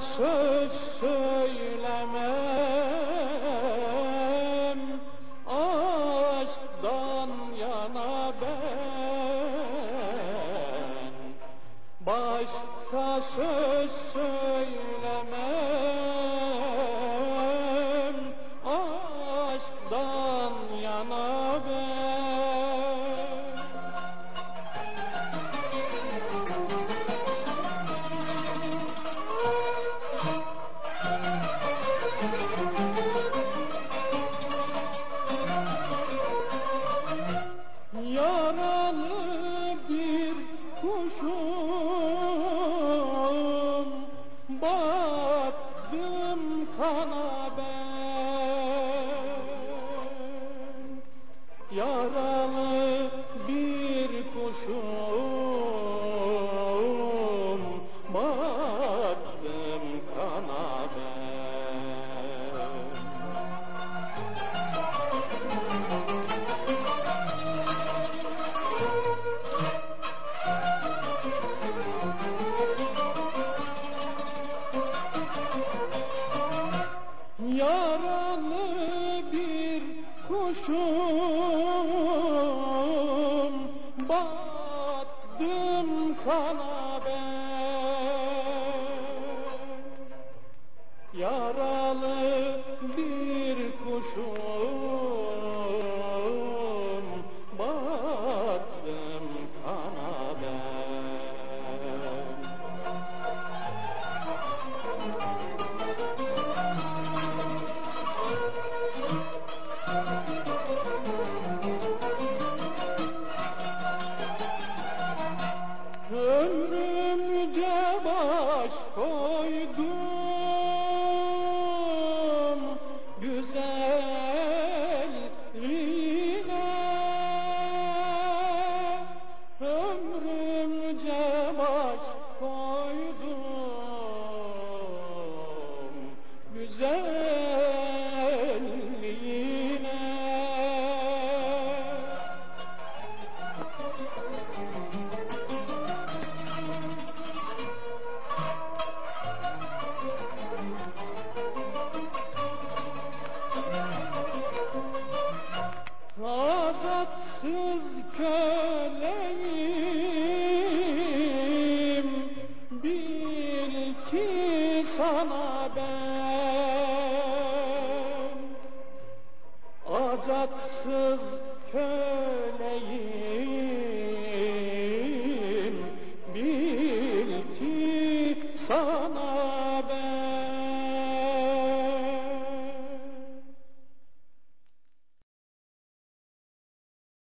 söz söylemem. Aşktan yana ben. Başka söz söylemem Yaralı bir kuşum. Battım kana ben. Yaralı bir kuşum kuşum Battım kana ben. Yaralı bir kuşum doido. Sana ben Azatsız köleyim